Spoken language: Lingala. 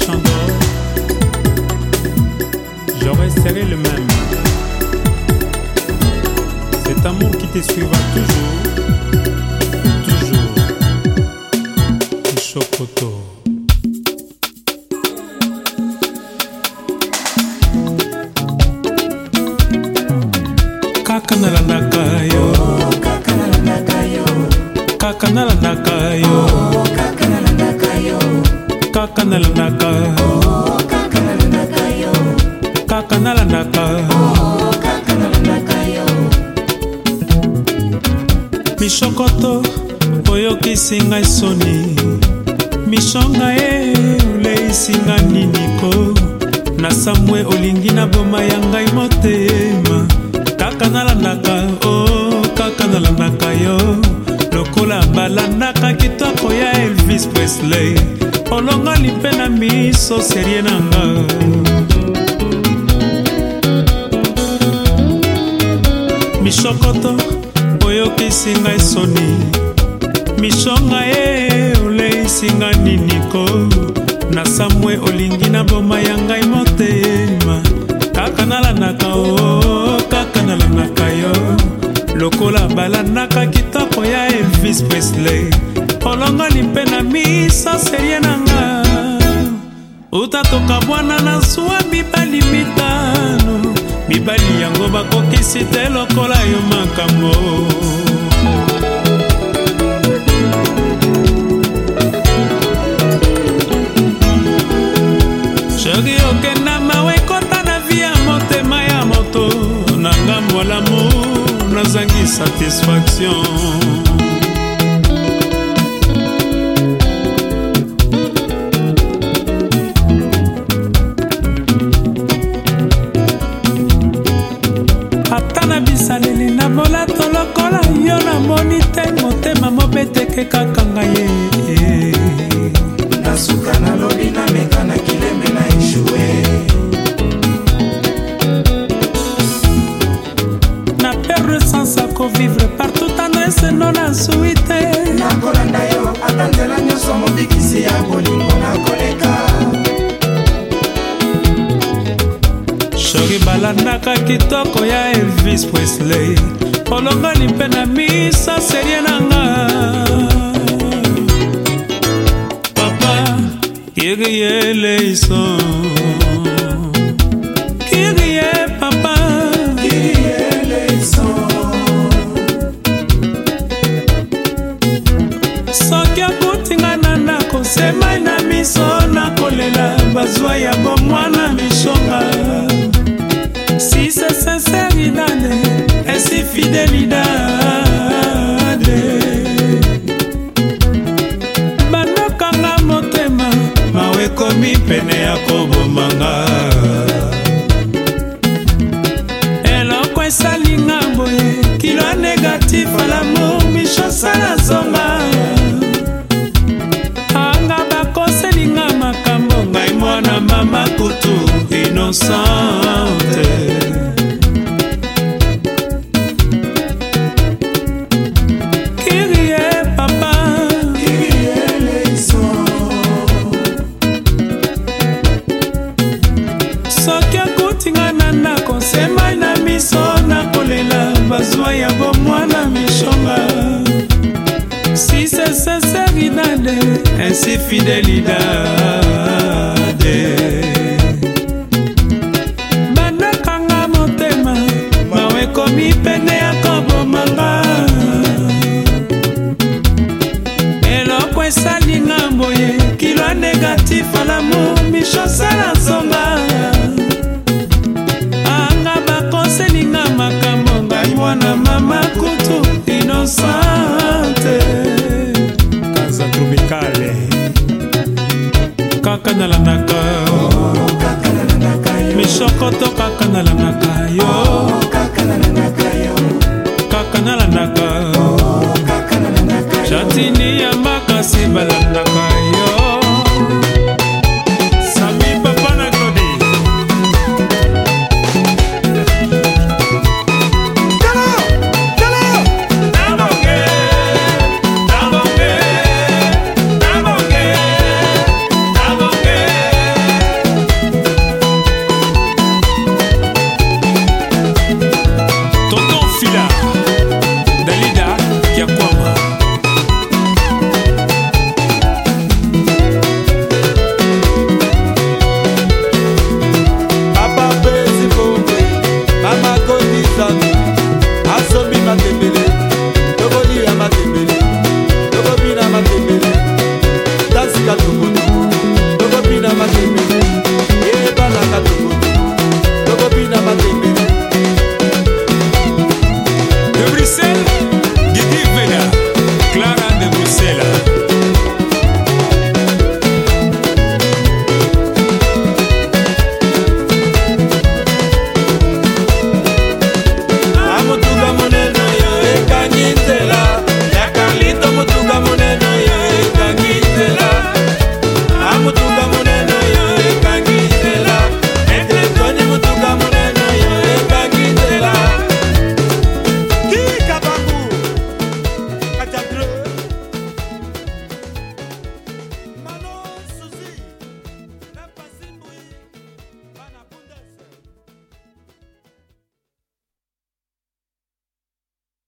Django, j'aurais serré le même. Cet amour qui te suivra toujours, toujours. Chocoto. Kaka la yo, Kakana la yo, kaka la Nakayo nalandaka kaka nalandaka mishokoto oyokisi ngai soni mishonga ye oleisi nga niniko na samwe olingi na boma ya ngai motema kaka nalandaka o oh, kaka nalandaka yo lokola balandaka kitoko ya elvis presley olongoli mpe na miso serie na nga mishokoto oyokisi ngai soni mishonga ye oleisi nga niniko na samwe olingi na boma ya ngai motema kaka nalandaka o kaka nalandaka yo lokola balandaka kitoko ya elvis presley batoka bwana na zwa mibali mitano mibali yango bakokisi te lokola yo makambo sheri okenda mawe ekota na vi ya motema ya moto na ngambo lamour nazangi satisfaction lokola yo namoni te motema mobeteke kaka ngai ye nasuka nalobi nameka na kilembe na eshue na perdre sans akovivre partout tano eseno nazwi te nakolanda yo ata nzela nyonso mobikisi ya bolingo nakoleka shori balandaka kitoko ya elvis presley olongali mpe na misa serie nanga papa kirie leiso kirie papa kirie leiso soki akotinga na ndako semai na miso nakolela bazwa ya bomwana mishonga C'est fidélité insifidelidade bandakanga motema mawe ekomi pene ya kobomanga eloko esalinga boye kilo negatif alamo mishosala nsonga anga bakoselinga makambo ngai mwana mama kutu inosante kaka nalandaka meshoko to kaka nalandaka yo oh,